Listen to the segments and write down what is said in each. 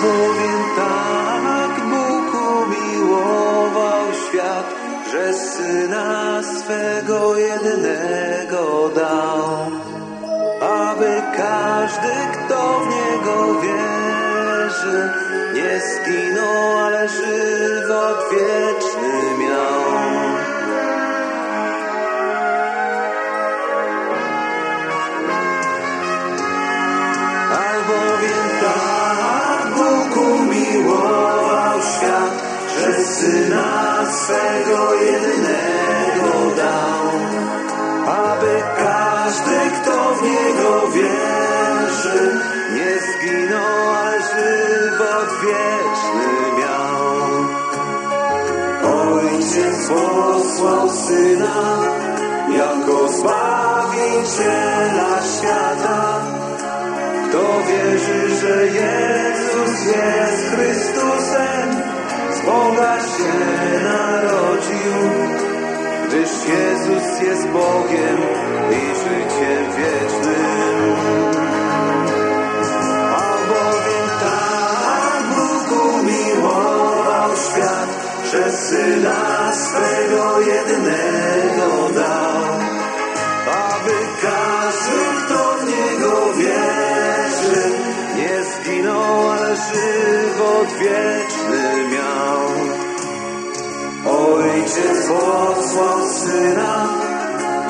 بکو بھی گوئل ن گرش گ سوئن ابست یس نشیا تو اسی ناشیا تھا تو روجی رشیہ نو دیرویہ گویہ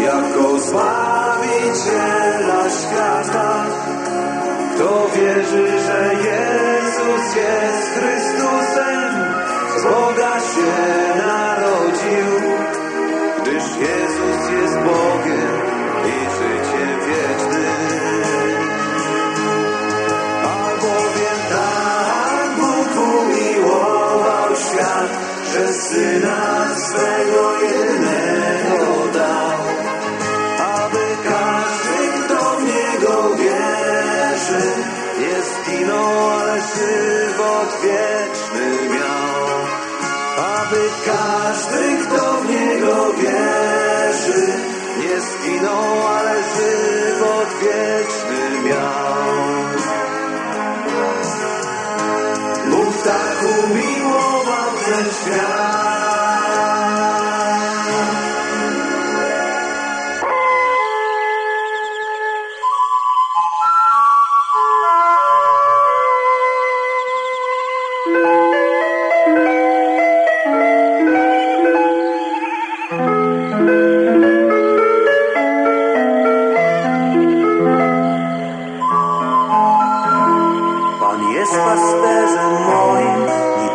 یا گو سویچر تو تنو رش ویشویاست میرا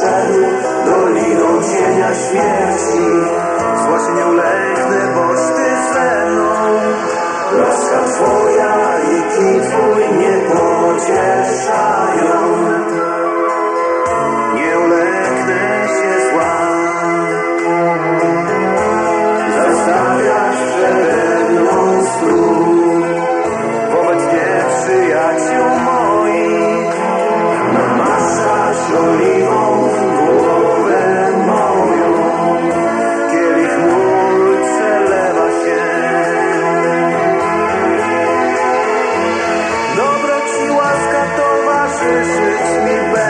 przed doliną cienia śmierci Zło się nie Ty ze mną Łaska Twoja i kij Twój me back.